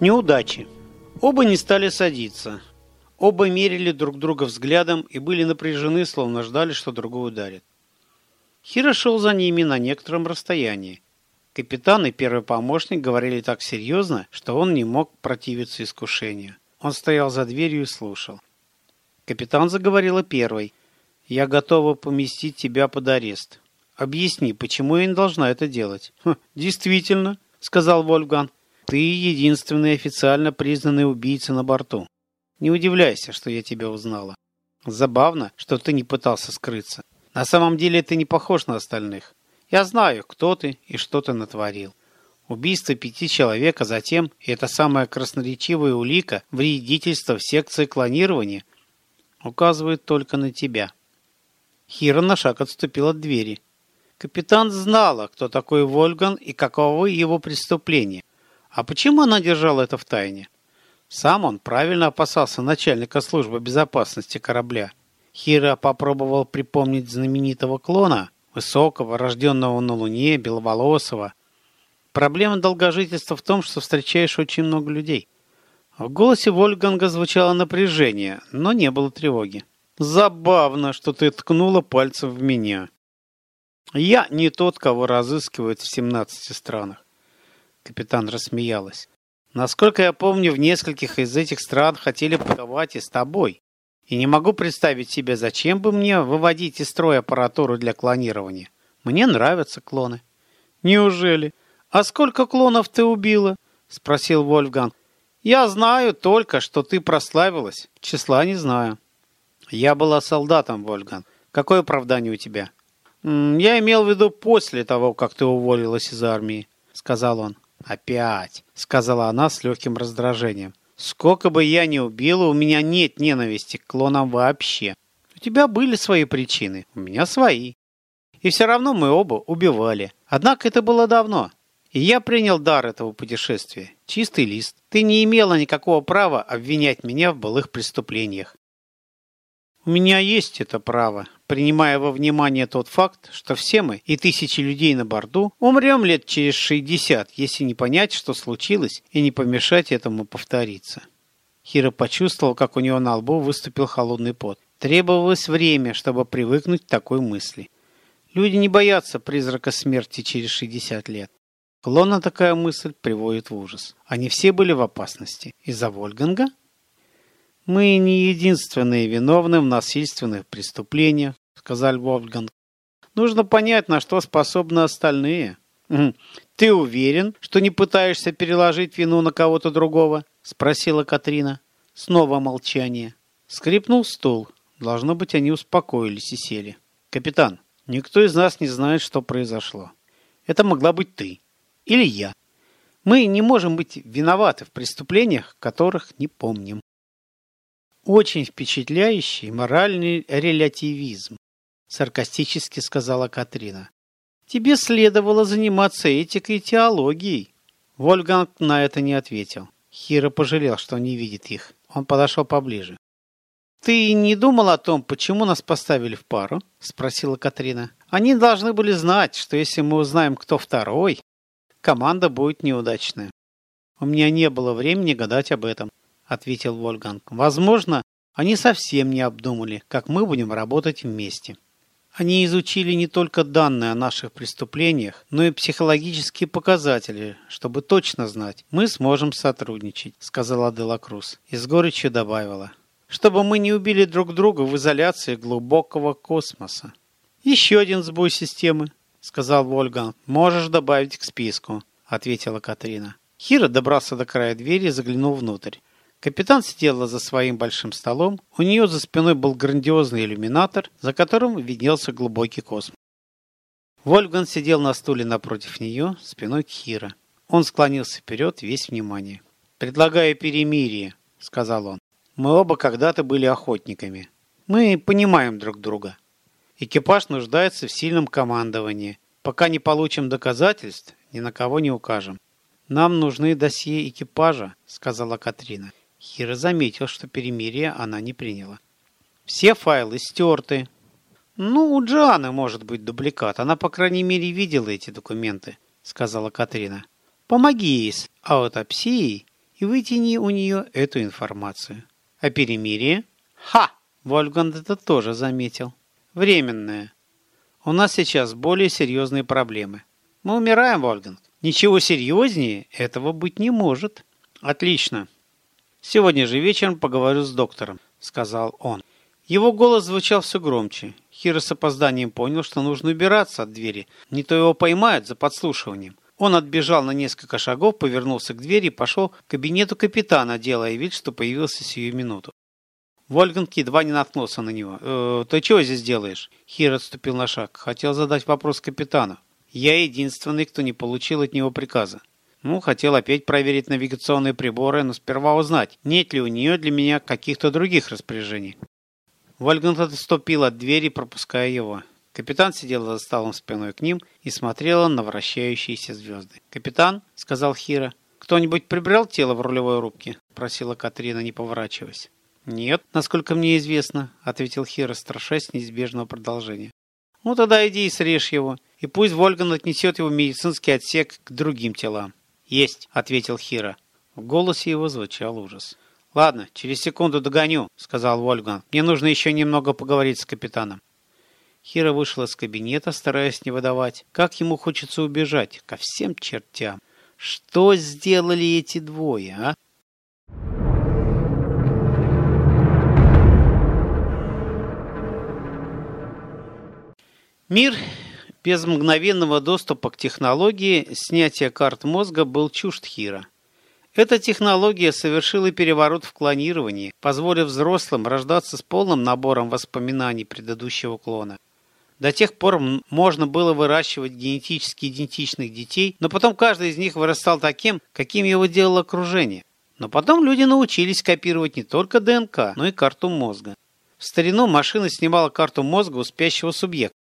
Неудачи. Оба не стали садиться. Оба мерили друг друга взглядом и были напряжены, словно ждали, что другой ударит. Хиро шел за ними на некотором расстоянии. Капитан и первый помощник говорили так серьезно, что он не мог противиться искушению. Он стоял за дверью и слушал. Капитан заговорила первой. «Я готова поместить тебя под арест. Объясни, почему я не должна это делать?» «Хм, «Действительно», — сказал Вольфган. Ты единственный официально признанный убийца на борту. Не удивляйся, что я тебя узнала. Забавно, что ты не пытался скрыться. На самом деле ты не похож на остальных. Я знаю, кто ты и что ты натворил. Убийство пяти человек, а затем, и это самая красноречивая улика, вредительство в секции клонирования, указывает только на тебя. Хира на шаг отступил от двери. Капитан знала, кто такой Вольган и каковы его преступления. А почему она держала это в тайне? Сам он правильно опасался начальника службы безопасности корабля. Хира попробовал припомнить знаменитого клона, высокого, рожденного на Луне, беловолосого. Проблема долгожительства в том, что встречаешь очень много людей. В голосе Вольганга звучало напряжение, но не было тревоги. «Забавно, что ты ткнула пальцем в меня. Я не тот, кого разыскивают в 17 странах. Капитан рассмеялась. Насколько я помню, в нескольких из этих стран хотели подавать и с тобой. И не могу представить себе, зачем бы мне выводить из строя аппаратуру для клонирования. Мне нравятся клоны. Неужели? А сколько клонов ты убила? Спросил Вольфганг. Я знаю только, что ты прославилась. Числа не знаю. Я была солдатом, Вольфганг. Какое оправдание у тебя? Я имел в виду после того, как ты уволилась из армии, сказал он. «Опять!» — сказала она с легким раздражением. «Сколько бы я ни убила, у меня нет ненависти к клонам вообще. У тебя были свои причины, у меня свои. И все равно мы оба убивали. Однако это было давно. И я принял дар этого путешествия. Чистый лист. Ты не имела никакого права обвинять меня в былых преступлениях. У меня есть это право, принимая во внимание тот факт, что все мы и тысячи людей на борту умрем лет через 60, если не понять, что случилось, и не помешать этому повториться. Хиро почувствовал, как у него на лбу выступил холодный пот. Требовалось время, чтобы привыкнуть к такой мысли. Люди не боятся призрака смерти через 60 лет. Клона такая мысль приводит в ужас. Они все были в опасности. Из-за Вольганга? «Мы не единственные виновны в насильственных преступлениях», — сказал Вольфганг. «Нужно понять, на что способны остальные». «Ты уверен, что не пытаешься переложить вину на кого-то другого?» — спросила Катрина. Снова молчание. Скрипнул стул. Должно быть, они успокоились и сели. «Капитан, никто из нас не знает, что произошло. Это могла быть ты. Или я. Мы не можем быть виноваты в преступлениях, которых не помним». Очень впечатляющий моральный релятивизм, саркастически сказала Катрина. Тебе следовало заниматься этикой и теологией. Вольганг на это не ответил. Хиро пожалел, что не видит их. Он подошел поближе. «Ты не думал о том, почему нас поставили в пару?» – спросила Катрина. «Они должны были знать, что если мы узнаем, кто второй, команда будет неудачная. У меня не было времени гадать об этом ответил Вольганг. Возможно, они совсем не обдумали, как мы будем работать вместе. Они изучили не только данные о наших преступлениях, но и психологические показатели, чтобы точно знать, мы сможем сотрудничать, сказала Делакрус и с горечью добавила, чтобы мы не убили друг друга в изоляции глубокого космоса. Еще один сбой системы, сказал Вольган. Можешь добавить к списку, ответила Катрина. Хира добрался до края двери и заглянул внутрь. Капитан сидела за своим большим столом. У нее за спиной был грандиозный иллюминатор, за которым виднелся глубокий космос. Вольфган сидел на стуле напротив нее, спиной к Хира. Он склонился вперед, весь внимание. «Предлагаю перемирие», — сказал он. «Мы оба когда-то были охотниками. Мы понимаем друг друга. Экипаж нуждается в сильном командовании. Пока не получим доказательств, ни на кого не укажем. Нам нужны досье экипажа», — сказала Катрина. Хира заметил, что перемирие она не приняла. Все файлы стерты. Ну, у Джаны может быть дубликат. Она, по крайней мере, видела эти документы, сказала Катрина. Помоги ей с аутопсией, и вытяни у нее эту информацию. А перемирие? Ха! Вольфганг это тоже заметил. Временное. У нас сейчас более серьезные проблемы. Мы умираем, Вольфганг. Ничего серьезнее этого быть не может. Отлично. Сегодня же вечером поговорю с доктором, сказал он. Его голос звучал все громче. Хиро с опозданием понял, что нужно убираться от двери. Не то его поймают за подслушиванием. Он отбежал на несколько шагов, повернулся к двери и пошел к кабинету капитана, делая вид, что появился сию минуту. Вольганг едва не наткнулся на него. «Э, «Ты чего здесь делаешь?» Хир отступил на шаг. Хотел задать вопрос капитану. «Я единственный, кто не получил от него приказа. Ну, хотел опять проверить навигационные приборы, но сперва узнать, нет ли у нее для меня каких-то других распоряжений». Вольганг отступил от двери, пропуская его. Капитан сидел за столом спиной к ним и смотрел на вращающиеся звезды. «Капитан», — сказал Хира, — «кто-нибудь прибрал тело в рулевой рубке?» — просила Катрина, не поворачиваясь. «Нет, насколько мне известно», — ответил Хира, страшась неизбежного продолжения. «Ну тогда иди и срежь его, и пусть Вольган отнесет его в медицинский отсек к другим телам». «Есть», — ответил Хира. В голосе его звучал ужас. «Ладно, через секунду догоню», — сказал Вольган. «Мне нужно еще немного поговорить с капитаном». Хира вышел из кабинета, стараясь не выдавать, как ему хочется убежать ко всем чертям. Что сделали эти двое, а? Мир без мгновенного доступа к технологии снятия карт мозга был чужд Хира. Эта технология совершила переворот в клонировании, позволив взрослым рождаться с полным набором воспоминаний предыдущего клона. До тех пор можно было выращивать генетически идентичных детей, но потом каждый из них вырастал таким, каким его делало окружение. Но потом люди научились копировать не только ДНК, но и карту мозга. В старину машина снимала карту мозга у спящего субъекта.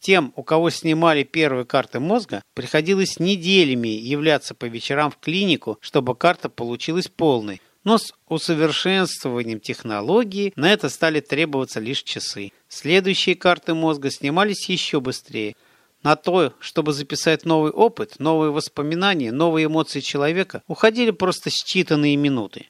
Тем, у кого снимали первые карты мозга, приходилось неделями являться по вечерам в клинику, чтобы карта получилась полной. Но с усовершенствованием технологии на это стали требоваться лишь часы. Следующие карты мозга снимались еще быстрее. На то, чтобы записать новый опыт, новые воспоминания, новые эмоции человека, уходили просто считанные минуты.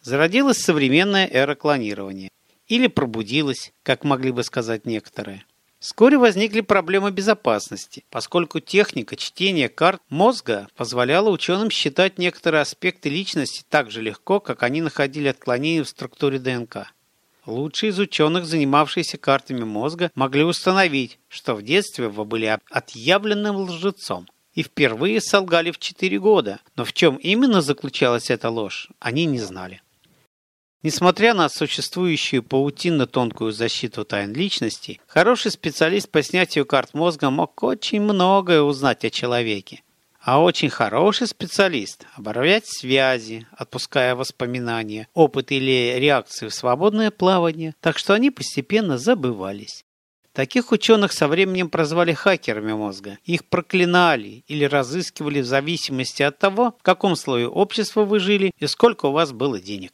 Зародилась современная эра клонирования. Или пробудилась, как могли бы сказать некоторые. Вскоре возникли проблемы безопасности, поскольку техника чтения карт мозга позволяла ученым считать некоторые аспекты личности так же легко, как они находили отклонения в структуре ДНК. Лучшие из ученых, занимавшиеся картами мозга, могли установить, что в детстве вы были отъявленным лжецом и впервые солгали в 4 года, но в чем именно заключалась эта ложь, они не знали. Несмотря на существующую паутинно-тонкую защиту тайн личности, хороший специалист по снятию карт мозга мог очень многое узнать о человеке. А очень хороший специалист – оборвать связи, отпуская воспоминания, опыт или реакции в свободное плавание, так что они постепенно забывались. Таких ученых со временем прозвали хакерами мозга. Их проклинали или разыскивали в зависимости от того, в каком слое общества вы жили и сколько у вас было денег.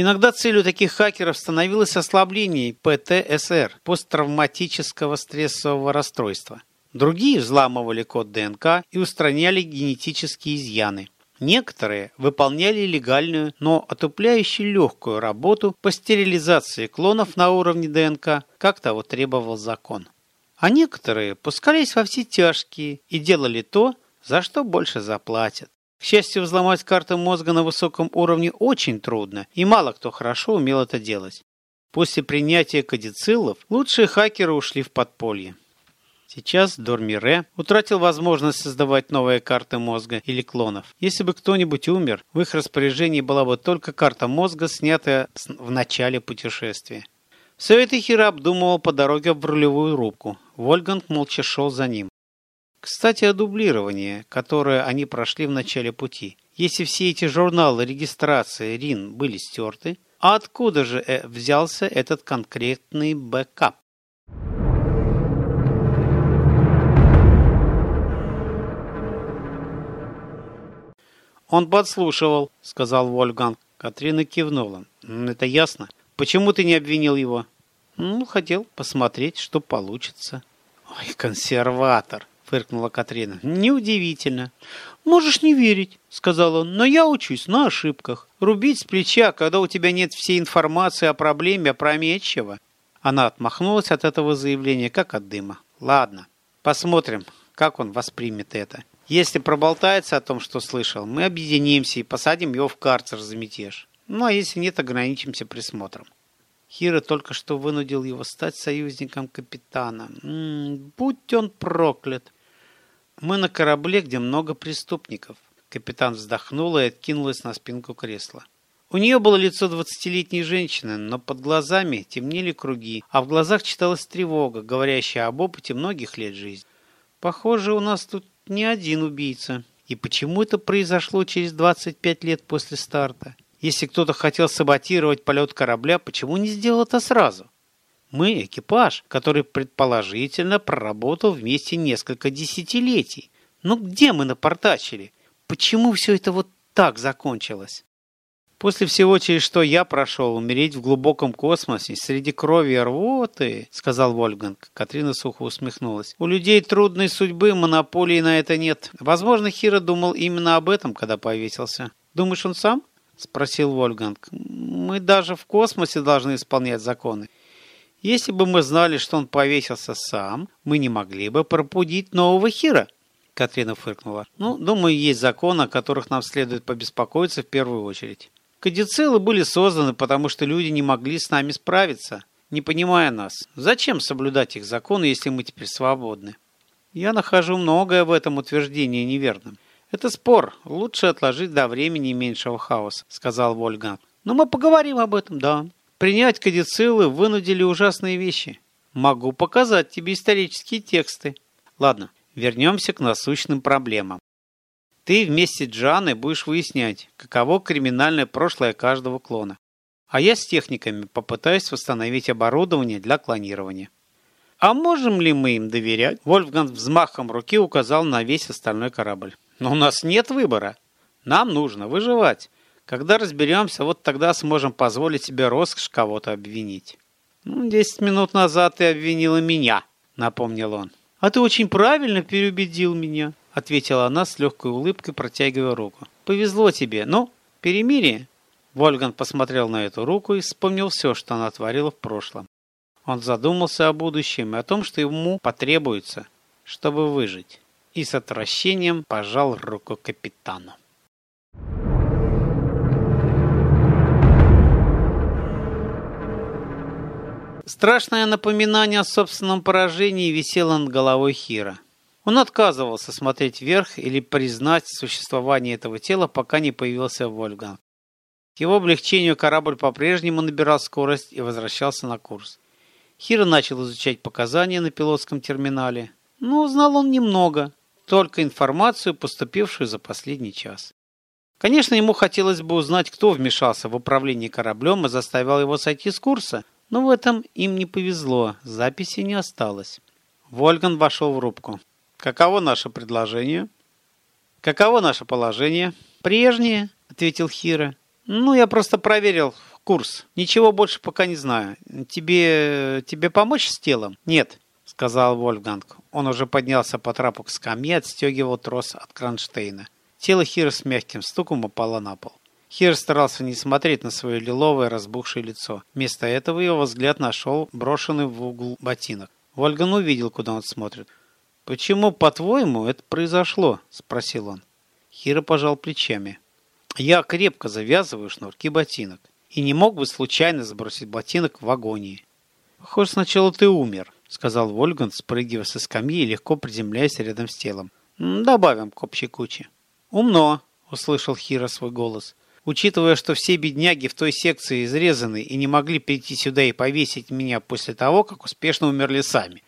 Иногда целью таких хакеров становилось ослабление ПТСР – посттравматического стрессового расстройства. Другие взламывали код ДНК и устраняли генетические изъяны. Некоторые выполняли легальную, но отупляющую легкую работу по стерилизации клонов на уровне ДНК, как того требовал закон. А некоторые пускались во все тяжкие и делали то, за что больше заплатят. К счастью, взломать карты мозга на высоком уровне очень трудно, и мало кто хорошо умел это делать. После принятия кадициллов лучшие хакеры ушли в подполье. Сейчас Дормире утратил возможность создавать новые карты мозга или клонов. Если бы кто-нибудь умер, в их распоряжении была бы только карта мозга, снятая в начале путешествия. Все это Хира обдумывал по дороге в рулевую рубку. Вольганг молча шел за ним. Кстати, о дублировании, которое они прошли в начале пути. Если все эти журналы регистрации РИН были стерты, а откуда же э, взялся этот конкретный бэкап? «Он подслушивал», — сказал Вольфганг. Катрина кивнула. «Это ясно. Почему ты не обвинил его?» «Ну, хотел посмотреть, что получится». «Ой, консерватор!» Фыркнула Катрина. Неудивительно. «Можешь не верить», — сказал он, — «но я учусь на ошибках. Рубить с плеча, когда у тебя нет всей информации о проблеме опрометчиво». Она отмахнулась от этого заявления, как от дыма. «Ладно, посмотрим, как он воспримет это. Если проболтается о том, что слышал, мы объединимся и посадим его в карцер за мятеж. Ну, а если нет, ограничимся присмотром». Хира только что вынудил его стать союзником капитана. М -м, будь он проклят. Мы на корабле, где много преступников. Капитан вздохнула и откинулась на спинку кресла. У нее было лицо двадцатилетней женщины, но под глазами темнели круги, а в глазах читалась тревога, говорящая об опыте многих лет жизни. Похоже, у нас тут не один убийца. И почему это произошло через 25 лет после старта? Если кто-то хотел саботировать полет корабля, почему не сделал это сразу? Мы экипаж, который предположительно проработал вместе несколько десятилетий. Ну где мы напортачили? Почему все это вот так закончилось? После всего, через что я прошел, умереть в глубоком космосе среди крови и рвоты, сказал Вольганг. Катрина сухо усмехнулась. У людей трудной судьбы, монополии на это нет. Возможно, Хира думал именно об этом, когда повесился. Думаешь, он сам? Спросил Вольганг. Мы даже в космосе должны исполнять законы. Если бы мы знали, что он повесился сам, мы не могли бы пробудить нового Хира. Катрина фыркнула. Ну, думаю, есть законы, о которых нам следует побеспокоиться в первую очередь. Кадицилы были созданы, потому что люди не могли с нами справиться, не понимая нас. Зачем соблюдать их законы, если мы теперь свободны? Я нахожу многое в этом утверждении неверным. «Это спор. Лучше отложить до времени меньшего хаоса», — сказал Вольга. «Но мы поговорим об этом, да. Принять кадицилы вынудили ужасные вещи. Могу показать тебе исторические тексты. Ладно, вернемся к насущным проблемам. Ты вместе с Джаной будешь выяснять, каково криминальное прошлое каждого клона. А я с техниками попытаюсь восстановить оборудование для клонирования. А можем ли мы им доверять? Вольфганг взмахом руки указал на весь остальной корабль. Но у нас нет выбора. Нам нужно выживать. Когда разберемся, вот тогда сможем позволить себе роскошь кого-то обвинить. Ну, десять минут назад ты обвинила меня, напомнил он. А ты очень правильно переубедил меня, ответила она с легкой улыбкой, протягивая руку. Повезло тебе. Ну, перемирие. Вольган посмотрел на эту руку и вспомнил все, что она творила в прошлом. Он задумался о будущем и о том, что ему потребуется, чтобы выжить и с отвращением пожал руку капитану. Страшное напоминание о собственном поражении висело над головой Хира. Он отказывался смотреть вверх или признать существование этого тела, пока не появился Вольфганг. К его облегчению корабль по-прежнему набирал скорость и возвращался на курс. Хира начал изучать показания на пилотском терминале, но узнал он немного только информацию, поступившую за последний час. Конечно, ему хотелось бы узнать, кто вмешался в управление кораблем и заставил его сойти с курса, но в этом им не повезло, записи не осталось. Вольган вошел в рубку. «Каково наше предложение?» «Каково наше положение?» «Прежнее», — ответил Хира. «Ну, я просто проверил курс. Ничего больше пока не знаю. Тебе... тебе помочь с телом?» «Нет», — сказал Вольфганг. Он уже поднялся по трапу к скамье, отстегивал трос от кронштейна. Тело Хира с мягким стуком упало на пол. Хир старался не смотреть на свое лиловое разбухшее лицо. Вместо этого его взгляд нашел брошенный в угол ботинок. Вольган увидел, куда он смотрит. «Почему, по-твоему, это произошло?» – спросил он. Хира пожал плечами. «Я крепко завязываю шнурки ботинок и не мог бы случайно сбросить ботинок в агонии. Похоже, сначала ты умер, сказал Вольган, спрыгивая со скамьи и легко приземляясь рядом с телом. «Добавим к общей куче». «Умно», — услышал Хира свой голос. «Учитывая, что все бедняги в той секции изрезаны и не могли прийти сюда и повесить меня после того, как успешно умерли сами».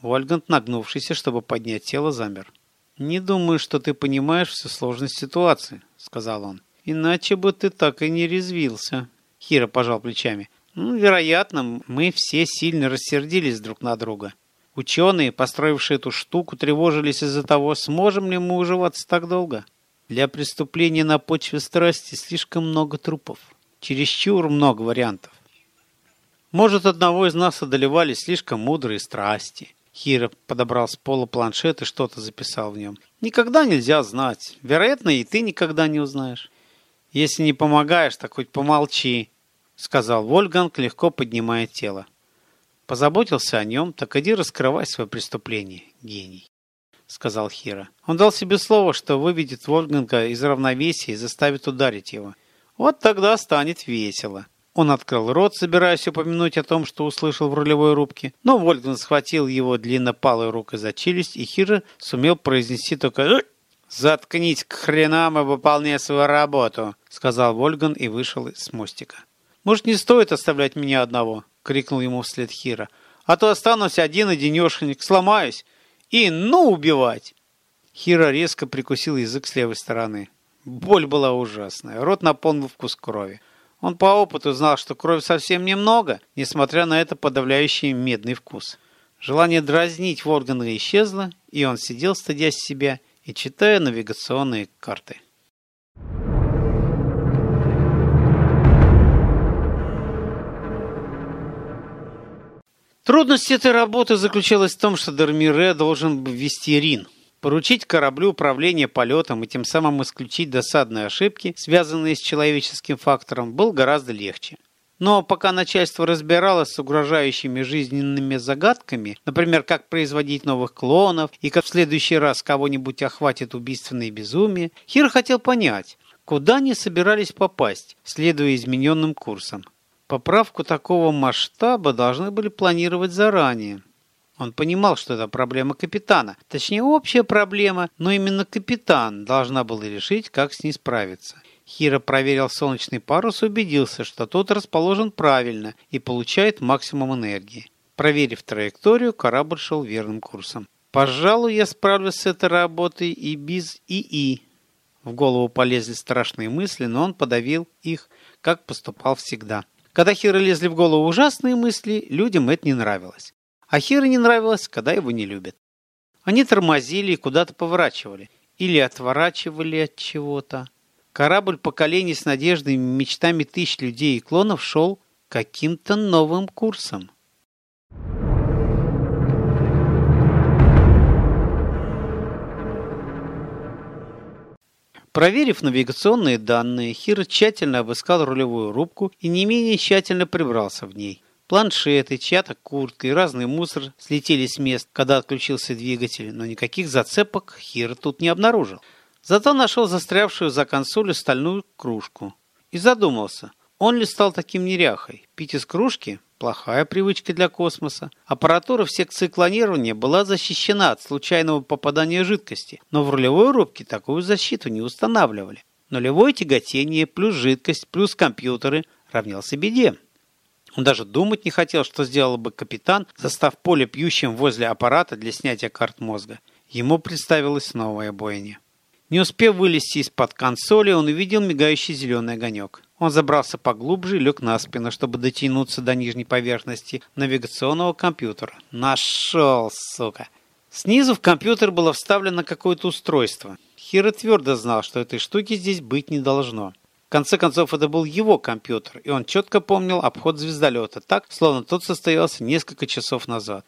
Вольгант, нагнувшийся, чтобы поднять тело, замер. «Не думаю, что ты понимаешь всю сложность ситуации», — сказал он. «Иначе бы ты так и не резвился». Хира пожал плечами. Ну, вероятно, мы все сильно рассердились друг на друга. Ученые, построившие эту штуку, тревожились из-за того, сможем ли мы уживаться так долго. Для преступления на почве страсти слишком много трупов. Чересчур много вариантов. Может, одного из нас одолевали слишком мудрые страсти. Хира подобрал с пола планшет и что-то записал в нем. Никогда нельзя знать. Вероятно, и ты никогда не узнаешь. Если не помогаешь, так хоть помолчи, сказал Вольганг, легко поднимая тело. Позаботился о нем, так иди раскрывай свое преступление, гений, сказал Хира. Он дал себе слово, что выведет Вольганга из равновесия и заставит ударить его. Вот тогда станет весело. Он открыл рот, собираясь упомянуть о том, что услышал в рулевой рубке, но Вольган схватил его длиннопалой рукой за челюсть, и Хира сумел произнести только «Заткнись к хренам и выполняй свою работу», — сказал Вольган и вышел с мостика. «Может, не стоит оставлять меня одного?» — крикнул ему вслед Хира. «А то останусь один и денешенек, сломаюсь. И ну убивать!» Хира резко прикусил язык с левой стороны. Боль была ужасная, рот наполнил вкус крови. Он по опыту знал, что крови совсем немного, несмотря на это подавляющий медный вкус. Желание дразнить Воргана исчезло, и он сидел, стыдясь себя, и читая навигационные карты. Трудность этой работы заключалась в том, что Дермире должен ввести Рин – поручить кораблю управление полетом и тем самым исключить досадные ошибки, связанные с человеческим фактором, был гораздо легче. Но пока начальство разбиралось с угрожающими жизненными загадками, например, как производить новых клонов и как в следующий раз кого-нибудь охватит убийственное безумие, Хир хотел понять, куда они собирались попасть, следуя измененным курсам. Поправку такого масштаба должны были планировать заранее. Он понимал, что это проблема капитана. Точнее, общая проблема, но именно капитан должна была решить, как с ней справиться. Хиро проверил солнечный парус и убедился, что тот расположен правильно и получает максимум энергии. Проверив траекторию, корабль шел верным курсом. «Пожалуй, я справлюсь с этой работой и без ИИ». В голову полезли страшные мысли, но он подавил их, как поступал всегда. Когда Хиро лезли в голову ужасные мысли, людям это не нравилось. А Хире не нравилось, когда его не любят. Они тормозили и куда-то поворачивали. Или отворачивали от чего-то. Корабль поколений с надеждами мечтами тысяч людей и клонов шел каким-то новым курсом. Проверив навигационные данные, Хир тщательно обыскал рулевую рубку и не менее тщательно прибрался в ней. Планшеты, чья-то куртка и разный мусор слетели с мест, когда отключился двигатель, но никаких зацепок Хир тут не обнаружил. Зато нашел застрявшую за консолью стальную кружку. И задумался, он ли стал таким неряхой. Пить из кружки – плохая привычка для космоса. Аппаратура в секции клонирования была защищена от случайного попадания жидкости, но в рулевой рубке такую защиту не устанавливали. Нулевое тяготение плюс жидкость плюс компьютеры равнялся беде. Он даже думать не хотел, что сделал бы капитан, застав поле пьющим возле аппарата для снятия карт мозга. Ему представилась новая бойня. Не успев вылезти из-под консоли, он увидел мигающий зеленый огонек. Он забрался поглубже и лег на спину, чтобы дотянуться до нижней поверхности навигационного компьютера. Нашел, сука! Снизу в компьютер было вставлено какое-то устройство. Хиро твердо знал, что этой штуки здесь быть не должно. В конце концов, это был его компьютер, и он четко помнил обход звездолета, так, словно тот состоялся несколько часов назад.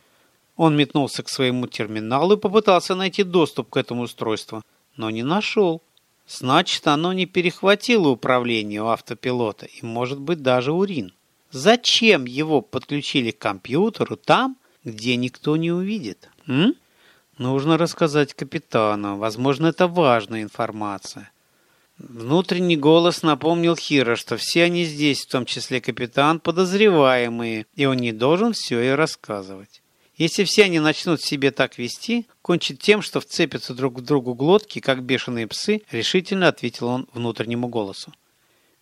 Он метнулся к своему терминалу и попытался найти доступ к этому устройству, но не нашел. Значит, оно не перехватило управление у автопилота и, может быть, даже урин. Зачем его подключили к компьютеру там, где никто не увидит? М? Нужно рассказать капитану. Возможно, это важная информация. Внутренний голос напомнил Хира, что все они здесь, в том числе капитан, подозреваемые, и он не должен все и рассказывать. Если все они начнут себе так вести, кончит тем, что вцепятся друг к другу глотки, как бешеные псы, решительно ответил он внутреннему голосу.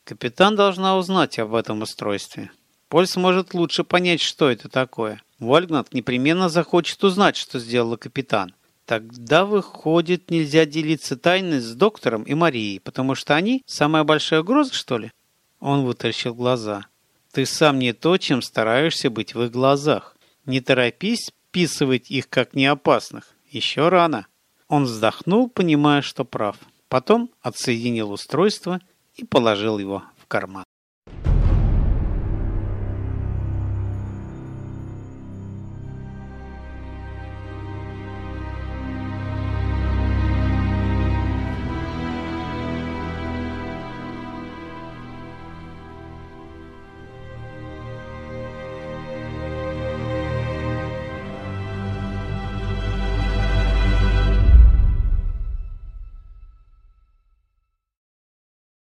Капитан должна узнать об этом устройстве. Поль сможет лучше понять, что это такое. Вольгнат непременно захочет узнать, что сделала капитан. Тогда, выходит, нельзя делиться тайной с доктором и Марией, потому что они самая большая угроза, что ли? Он вытащил глаза. Ты сам не то, чем стараешься быть в их глазах. Не торопись списывать их как неопасных. Еще рано. Он вздохнул, понимая, что прав. Потом отсоединил устройство и положил его в карман.